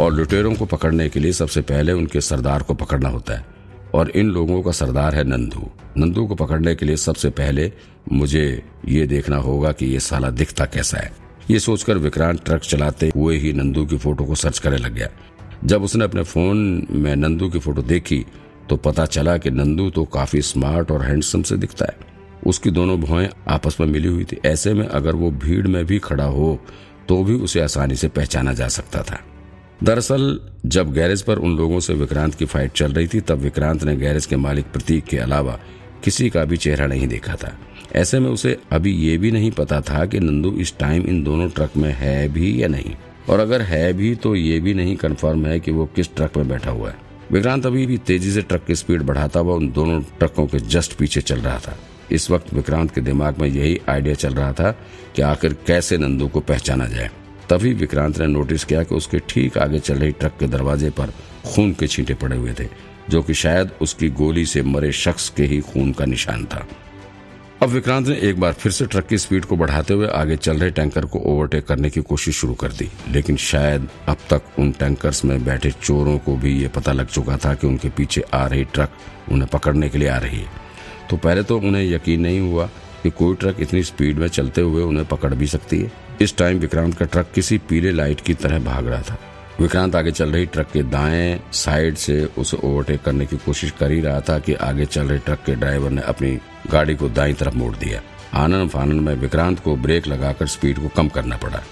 और लुटेरों को पकड़ने के लिए सबसे पहले उनके सरदार को पकड़ना होता है। और इन लोगों का सरदार है नंदू। नंदू को पकड़ने के लिए सबसे पहले मुझे ये देखना होगा कि ये साला दिखता कैसा है। ये सोचकर विक्रांत ट्रक चलाते हुए ही नंदू की फ़ोटो को सर्च करने लग गया। जब उसने अपने फ़ोन में नंदू की फ़ोटो देखी तो पता चला कि नंदू तो काफ़ी स्मार्ट और हैंडसम से दिखता है। उसकी दोनों भुआएँ आपस में मिली हुई थी। ऐसे में अगर वो भीड़ में भी खड़ा हो तो भी उसे आसानी से पहचाना जा सकता था। दरअसल, जब गैरेज पर उन लोगों से विक्रांत की फाइट चल रही थी, तब विक्रांत ने गैरेज के मालिक प्रतीक के अलावा किसी का भी चेहरा नहीं देखा था। ऐसे में उसे अभी ये भी नहीं पता था कि नंदू इस टाइम इन दोनों ट्रक में है भी या नहीं। और अगर है भी तो ये भी नहीं कंफर्म है कि वो किस ट्रक में बैठा हुआ है। विक्रांत अभी भी तेज़ी से ट्रक की स्पीड बढ़ाता हुआ उन दोनों ट्रकों के जस्ट पीछे चल रहा था। इस वक्त विक्रांत के दिमाग में यही आइडिया चल रहा था कि आखिर कैसे नंदू को पहचाना जाए। तभी विक्रांत ने नोटिस किया कि उसके ठीक आगे चल रही ट्रक के दरवाजे पर खून के छींटे पड़े हुए थे, जो कि शायद उसकी गोली से मरे शख्स के ही खून का निशान था। अब विक्रांत ने एक बार फिर से ट्रक की स्पीड को बढ़ाते हुए आगे चल रहे टैंकर को ओवरटेक करने की कोशिश शुरू कर दी, लेकिन शायद अब तक उन टैंकर्स में बैठे चोरों को भी ये पता लग चुका था कि उनके पीछे आ रही ट्रक उन्हें पकड़ने के लिए आ रही है। तो पहले तो उन्हें यकीन नहीं हुआ कि कोई ट्रक इतनी स्पीड में चलते हुए उन्हें पकड़ भी सकती है। इस टाइम विक्रांत का ट्रक किसी पीले लाइट की तरह भाग रहा था। विक्रांत आगे चल रही ट्रक के दाएँ साइड से उसे ओवरटेक करने की कोशिश कर ही रहा था कि आगे चल रहे ट्रक के ड्राइवर ने अपनी गाड़ी को दाई तरफ़ मोड़ दिया। आनंद फानंद में विक्रांत को ब्रेक लगाकर स्पीड को कम करना पड़ा।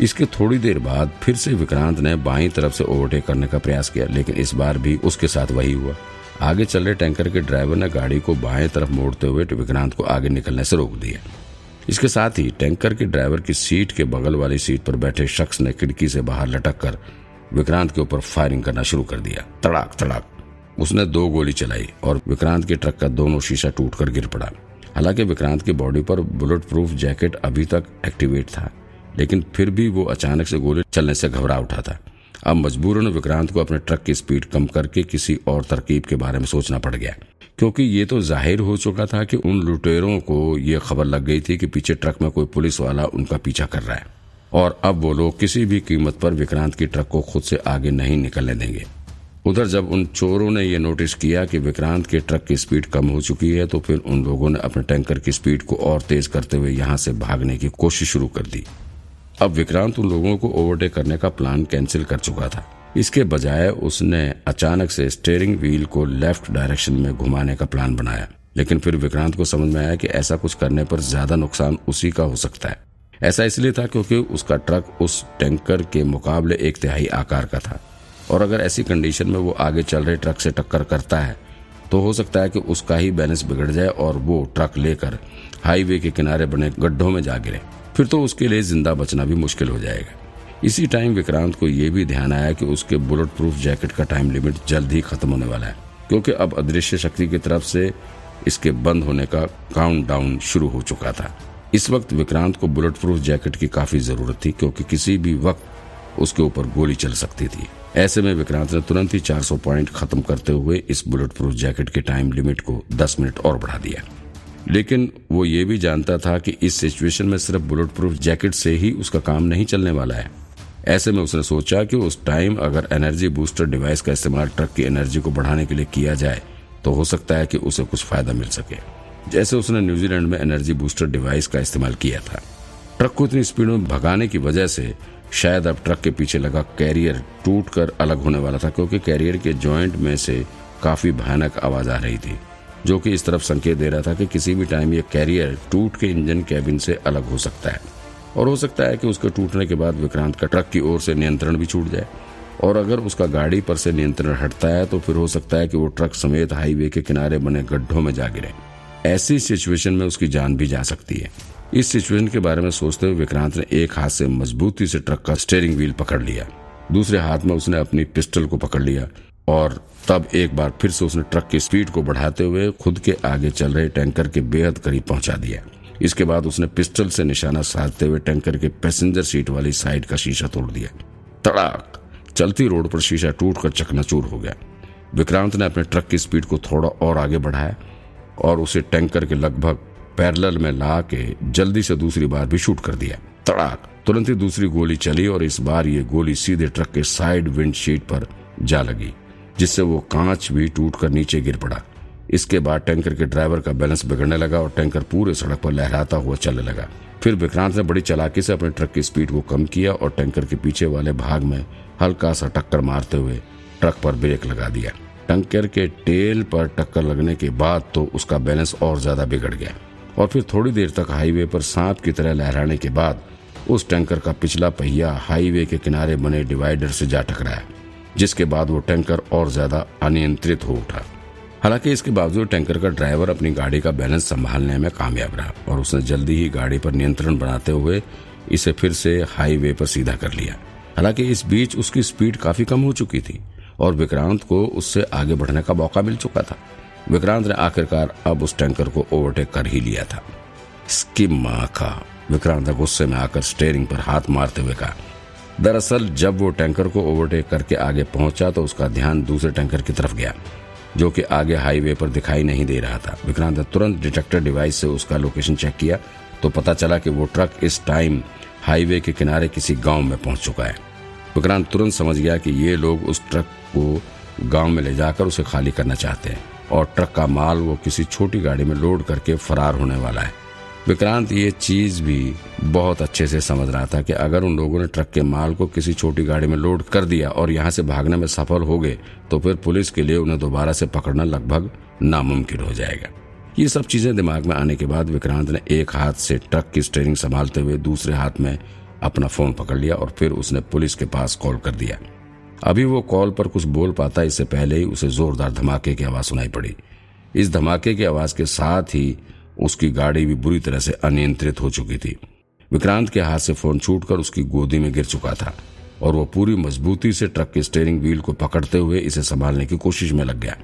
इसके थोड़ी देर बाद फिर से विक्रांत ने बाई तरफ़ से ओवरटेक करने का प्रयास किया, लेकिन इस बार भी उसके साथ वही हुआ। आगे चल रहे टैंकर के ड्राइवर ने गाड़ी को बाएँ तरफ़ मोड़ते हुए विक्रांत को आगे निकलने से रोक दिया। इसके साथ ही टैंकर के ड्राइवर की सीट के बगल वाली सीट पर बैठे शख्स ने खिड़की से बाहर लटक कर विक्रांत के ऊपर फायरिंग करना शुरू कर दिया। तड़ाक तड़ाक। उसने दो गोली चलाई और विक्रांत के ट्रक का दोनों शीशा टूटकर गिर पड़ा। हालाँकि विक्रांत की बॉडी पर बुलेट प्रूफ जैकेट अभी तक एक्टिवेट था, लेकिन फिर भी वो अचानक से गोली चलने से घबरा उठा था। अब मजबूरन विक्रांत को अपने ट्रक की स्पीड कम करके किसी और तरकीब के बारे में सोचना पड़ गया। क्योंकि ये तो ज़ाहिर हो चुका था कि उन लुटेरों को ये खबर लग गई थी कि पीछे ट्रक में कोई पुलिस वाला उनका पीछा कर रहा है। और अब वो लोग किसी भी कीमत पर विक्रांत की ट्रक को खुद से आगे नहीं निकलने देंगे। उधर जब उन चोरों ने यह नोटिस किया कि विक्रांत के ट्रक की स्पीड कम हो चुकी है तो फिर उन लोगों ने अपने टैंकर की स्पीड को और तेज करते हुए यहाँ से भागने की कोशिश शुरू कर दी। अब विक्रांत उन लोगों को ओवरटेक करने का प्लान कैंसिल कर चुका था। इसके बजाय उसने अचानक से स्टेयरिंग व्हील को लेफ़्ट डायरेक्शन में घुमाने का प्लान बनाया। लेकिन फिर विक्रांत को समझ में आया कि ऐसा कुछ करने पर ज़्यादा नुकसान उसी का हो सकता है। ऐसा इसलिए था क्योंकि उसका ट्रक उस टैंकर के मुकाबले एक तिहाई आकार का था। और अगर ऐसी कंडीशन में वो आगे चल रहे ट्रक से टक्कर करता है तो हो सकता है कि उसका ही बैलेंस बिगड़ जाए और वो ट्रक लेकर हाईवे के किनारे बने गड्ढों में जा गिरे। फिर तो उसके लिए ज़िंदा बचना भी मुश्किल हो जाएगा। इसी टाइम विक्रांत को यह भी ध्यान आया कि उसके बुलेट प्रूफ जैकेट का टाइम लिमिट जल्द ही खत्म होने वाला है, क्योंकि अब अदृश्य शक्ति की तरफ़ से इसके बंद होने का काउंट डाउन शुरू हो चुका था। इस वक्त विक्रांत को बुलेट प्रूफ जैकेट की काफ़ी ज़रूरत थी, क्योंकि किसी भी वक्त उसके ऊपर गोली चल सकती थी। ऐसे में विक्रांत ने तुरंत ही 400 पॉइंट खत्म करते हुए इस बुलेट प्रूफ जैकेट के टाइम लिमिट को 10 मिनट और बढ़ा दिया। लेकिन वो ये भी जानता था कि इस सिचुएशन में सिर्फ़ बुलेट प्रूफ जैकेट से ही उसका काम नहीं चलने वाला है। ऐसे में उसने सोचा कि उस टाइम अगर एनर्जी बूस्टर डिवाइस का इस्तेमाल ट्रक की एनर्जी को बढ़ाने के लिए किया जाए तो हो सकता है कि उसे कुछ फ़ायदा मिल सके। जैसे उसने न्यूजीलैंड में एनर्जी बूस्टर डिवाइस का इस्तेमाल किया था। ट्रक को इतनी स्पीड में भगाने की वजह से शायद अब ट्रक के पीछे लगा कैरियर टूट कर अलग होने वाला था, क्योंकि कैरियर के जॉइंट में से काफ़ी भयानक आवाज़ आ रही थी, जो कि इस तरफ़ संकेत दे रहा था कि किसी भी टाइम ये कैरियर टूट के इंजन कैबिन से अलग हो सकता है। और हो सकता है कि उसके टूटने के बाद विक्रांत का ट्रक की ओर से नियंत्रण भी छूट जाए। और अगर उसका गाड़ी पर से नियंत्रण हटता है तो फिर हो सकता है कि वो ट्रक समेत हाईवे के किनारे बने गड्ढों में जा गिरे। ऐसी सिचुएशन में उसकी जान भी जा सकती है। इस सिचुएशन के बारे में सोचते हुए विक्रांत ने एक हाथ से मजबूती से ट्रक का स्टेयरिंग व्हील पकड़ लिया। दूसरे हाथ में उसने अपनी पिस्टल को पकड़ लिया और तब एक बार फिर से उसने ट्रक की स्पीड को बढ़ाते हुए खुद के आगे चल रहे टैंकर के बेहद करीब पहुँचा दिया। इसके बाद उसने पिस्टल से निशाना साधते हुए टैंकर के पैसेंजर सीट वाली साइड का शीशा तोड़ दिया। तड़ाक! चलती रोड पर शीशा टूट कर चकनाचूर हो गया। विक्रांत ने अपने ट्रक की स्पीड को थोड़ा और आगे बढ़ाया और उसे टैंकर के लगभग पैरल में ला के जल्दी से दूसरी बार भी शूट कर दिया। तड़ाक! तुरंत ही दूसरी गोली चली और इस बार ये गोली सीधे ट्रक के साइड विंडशीट पर जा लगी, जिससे वो कांच भी टूटकर नीचे गिर पड़ा। इसके बाद टैंकर के ड्राइवर का बैलेंस बिगड़ने लगा और टैंकर पूरे सड़क पर लहराता हुआ चलने लगा। फिर विक्रांत ने बड़ी चलाकी से अपने ट्रक की स्पीड को कम किया और टैंकर के पीछे वाले भाग में हल्का सा टक्कर मारते हुए ट्रक पर ब्रेक लगा दिया। टंकर के टेल पर टक्कर लगने के बाद तो उसका बैलेंस और ज़्यादा बिगड़ गया और फिर थोड़ी देर तक हाईवे पर सांप की तरह लहराने के बाद उस टैंकर का पिछला पहिया हाईवे के किनारे बने डिवाइडर से जा टकराया, जिसके बाद वो टैंकर और ज़्यादा अनियंत्रित हो उठा। हालाँकि इसके बावजूद टैंकर का ड्राइवर अपनी गाड़ी का बैलेंस संभालने में कामयाब रहा और उसने जल्दी ही गाड़ी पर नियंत्रण बनाते हुए इसे फिर से हाईवे पर सीधा कर लिया। हालाँकि इस बीच उसकी स्पीड काफ़ी कम हो चुकी थी और विक्रांत को उससे आगे बढ़ने का मौका मिल चुका था। विक्रांत ने आखिरकार अब उस टैंकर को ओवरटेक कर ही लिया था। इसकी माँ विक्रांत ने गुस्से में आकर स्टेयरिंग पर हाथ मारते हुए कहा, दरअसल जब वो टैंकर को ओवरटेक करके आगे पहुँचा तो उसका ध्यान दूसरे टैंकर की तरफ़ गया। जो कि आगे हाईवे पर दिखाई नहीं दे रहा था। विक्रांत ने तुरंत डिटेक्टर डिवाइस से उसका लोकेशन चेक किया तो पता चला कि वो ट्रक इस टाइम हाईवे के किनारे किसी गाँव में पहुँच चुका है। विक्रांत तुरंत समझ गया कि ये लोग उस ट्रक को गाँव में ले जाकर उसे खाली करना चाहते हैं, और ट्रक का माल वो किसी छोटी गाड़ी में लोड करके फरार होने वाला है। विक्रांत, ये चीज़ भी बहुत अच्छे से समझ रहा था कि अगर उन लोगों ने ट्रक के माल को किसी छोटी गाड़ी में लोड कर दिया और यहाँ से भागने में सफल हो गए तो फिर पुलिस के लिए उन्हें दोबारा से पकड़ना लगभग नामुमकिन हो जाएगा। ये सब चीज़ें दिमाग में आने के बाद विक्रांत ने एक हाथ से ट्रक की स्टेयरिंग संभालते हुए दूसरे हाथ में अपना फ़ोन पकड़ लिया और फिर उसने पुलिस के पास कॉल कर दिया। अभी वो कॉल पर कुछ बोल पाता, इससे पहले ही उसे जोरदार धमाके की आवाज़ सुनाई पड़ी। इस धमाके की आवाज़ के साथ ही उसकी गाड़ी भी बुरी तरह से अनियंत्रित हो चुकी थी। विक्रांत के हाथ से फ़ोन छूटकर उसकी गोदी में गिर चुका था और वो पूरी मजबूती से ट्रक के स्टेयरिंग व्हील को पकड़ते हुए इसे संभालने की कोशिश में लग गया।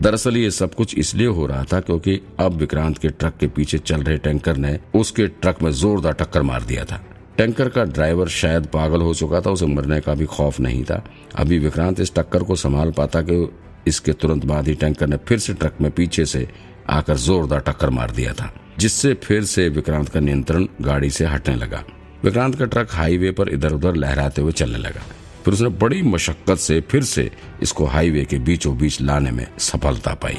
दरअसल ये सब कुछ इसलिए हो रहा था क्योंकि अब विक्रांत के ट्रक के पीछे चल रहे टैंकर ने उसके ट्रक में जोरदार टक्कर मार दिया था। टैंकर का ड्राइवर शायद पागल हो चुका था, उसे मरने का भी खौफ नहीं था। अभी विक्रांत इस टक्कर को संभाल पाता कि इसके तुरंत बाद ही टैंकर ने फिर से ट्रक में पीछे से आकर जोरदार टक्कर मार दिया था, जिससे फिर से विक्रांत का नियंत्रण गाड़ी से हटने लगा। विक्रांत का ट्रक हाईवे पर इधर उधर लहराते हुए चलने लगा। फिर उसने बड़ी मशक्कत से फिर से इसको हाईवे के बीचों बीच लाने में सफलता पाई।